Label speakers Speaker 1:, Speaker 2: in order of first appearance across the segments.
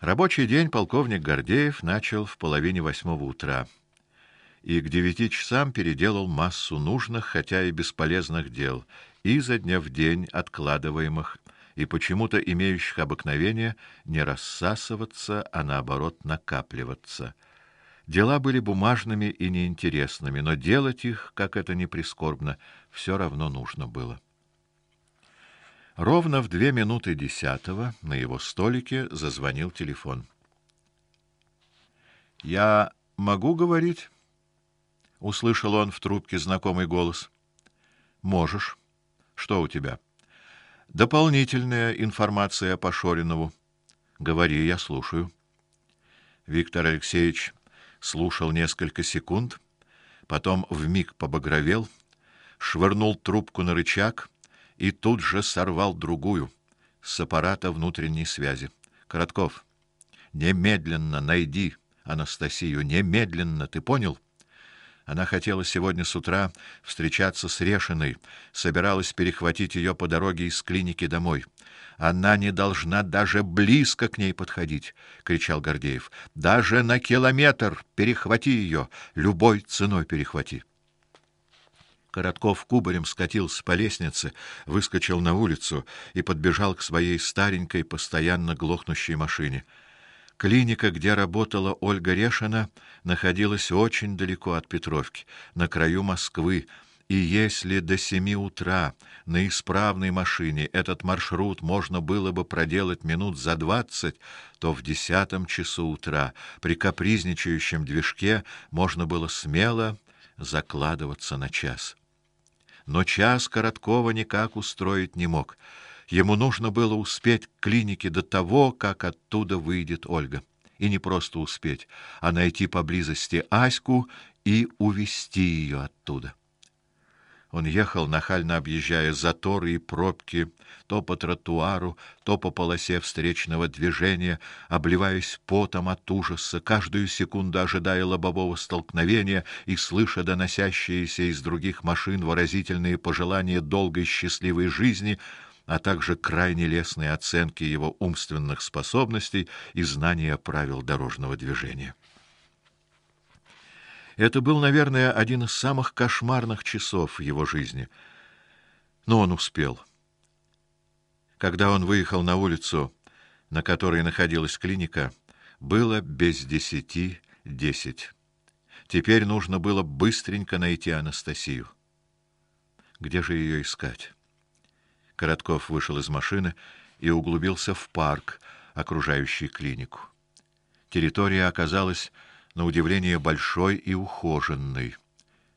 Speaker 1: Рабочий день полковник Гордеев начал в половине восьмого утра и к девяти часам переделал массу нужных, хотя и бесполезных дел, изо дня в день откладываемых и почему-то имеющих обыкновение не рассасываться, а наоборот накапливаться. Дела были бумажными и неинтересными, но делать их, как это ни прискорбно, все равно нужно было. Ровно в две минуты десятого на его столике зазвонил телефон. Я могу говорить? услышал он в трубке знакомый голос. Можешь. Что у тебя? Дополнительная информация по Шоринову. Говори, я слушаю. Виктор Алексеевич слушал несколько секунд, потом вмиг побагровел, швырнул трубку на рычаг и тут же сорвал другую с аппарата внутренней связи. Коротков, немедленно найди Анастасию, немедленно, ты понял? Она хотела сегодня с утра встречаться с Решиной, собиралась перехватить ее по дороге из клиники домой. Она не должна даже близко к ней подходить, кричал Гордеев. Даже на километр перехвати ее, любой ценой перехвати. Коротков кубарем скатился по лестнице, выскочил на улицу и подбежал к своей старенькой, постоянно глохнущей машине. Клиника, где работала Ольга Решина, находилась очень далеко от Петровки, на краю Москвы, и если до семи утра на исправной машине этот маршрут можно было бы проделать минут за двадцать, то в десятом часу утра при капризничающем движке можно было смело закладываться на час. Но час Короткова никак устроить не мог. Ему нужно было успеть к клинике до того, как оттуда выйдет Ольга. И не просто успеть, а найти поблизости Аську и увести ее оттуда. Он ехал нахально объезжая заторы и пробки, то по тротуару, то по полосе встречного движения, обливаясь потом от ужаса, каждую секунду ожидая лобового столкновения и слыша доносящиеся из других машин выразительные пожелания долгой счастливой жизни, а также крайне лестные оценки его умственных способностей и знания правил дорожного движения. Это был, наверное, один из самых кошмарных часов его жизни. Но он успел. Когда он выехал на улицу, на которой находилась клиника, было без десяти десять. Теперь нужно было быстренько найти Анастасию. Где же ее искать? Коротков вышел из машины и углубился в парк, окружающий клинику. Территория оказалась на удивление большой и ухоженный,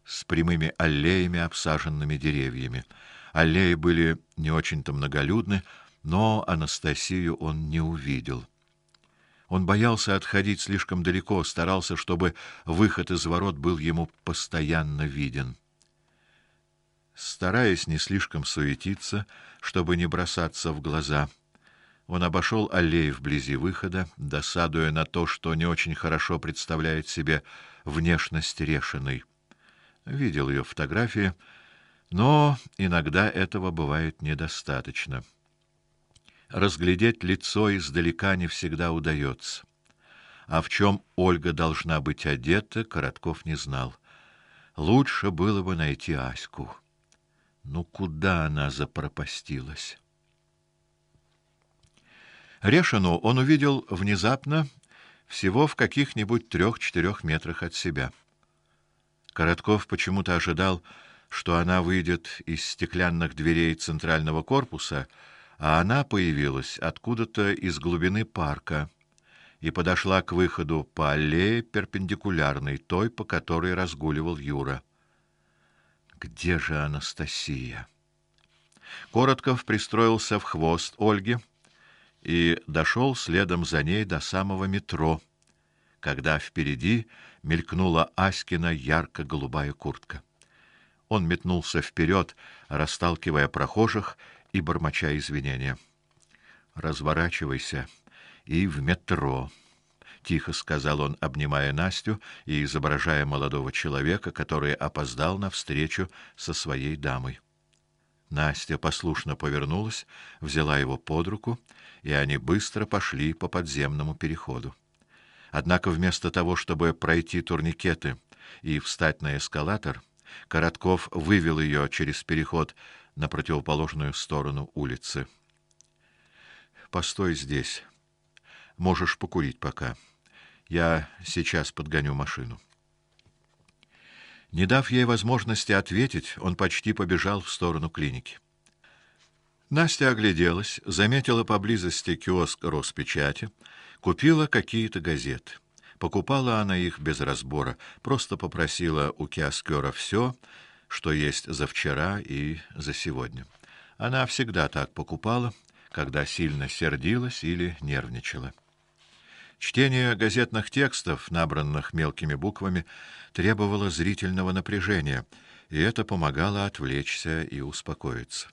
Speaker 1: с прямыми аллеями, обсаженными деревьями. Аллеи были не очень-то многолюдны, но Анастасию он не увидел. Он боялся отходить слишком далеко, старался, чтобы выход из ворот был ему постоянно виден. Стараясь не слишком суетиться, чтобы не бросаться в глаза, он обошел аллею вблизи выхода, досадуя на то, что не очень хорошо представляет себе внешность Решиной. Видел ее фотографии, но иногда этого бывает недостаточно. Разглядеть лицо издалека не всегда удается. А в чем Ольга должна быть одета, Коротков не знал. Лучше было бы найти Аську. Ну куда она запропастилась? Решину он увидел внезапно, всего в каких-нибудь трех-четырех метрах от себя. Коротков почему-то ожидал, что она выйдет из стеклянных дверей центрального корпуса, а она появилась откуда-то из глубины парка и подошла к выходу по аллее перпендикулярной той, по которой разгуливал Юра. Где же Анастасия? Коротков пристроился в хвост Ольги и дошел следом за ней до самого метро, когда впереди мелькнула Аськина ярко-голубая куртка. Он метнулся вперед, расталкивая прохожих и бормоча извинения. Разворачивайся и в метро, тихо сказал он, обнимая Настю и изображая молодого человека, который опоздал на встречу со своей дамой. Настя послушно повернулась, взяла его под руку, и они быстро пошли по подземному переходу. Однако вместо того, чтобы пройти турникеты и встать на эскалатор, Коротков вывел ее через переход на противоположную сторону улицы. Постой здесь. Можешь покурить пока. Я сейчас подгоню машину. Не дав ей возможности ответить, он почти побежал в сторону клиники. Настя огляделась, заметила поблизости киоск Роспечати, купила какие-то газеты. Покупала она их без разбора, просто попросила у киоскера все, что есть за вчера и за сегодня. Она всегда так покупала, когда сильно сердилась или нервничала. Чтение газетных текстов, набранных мелкими буквами, требовало зрительного напряжения, и это помогало отвлечься и успокоиться.